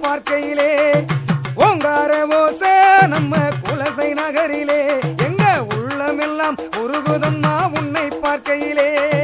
பார்க்கையிலே. ஓங்கார ஓசை நம்ம குலசை நகரிலே. எங்க உள்ளமெல்லாம் உருகுதம்மா உன்னை பார்க்கையிலே.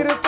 இருப்ப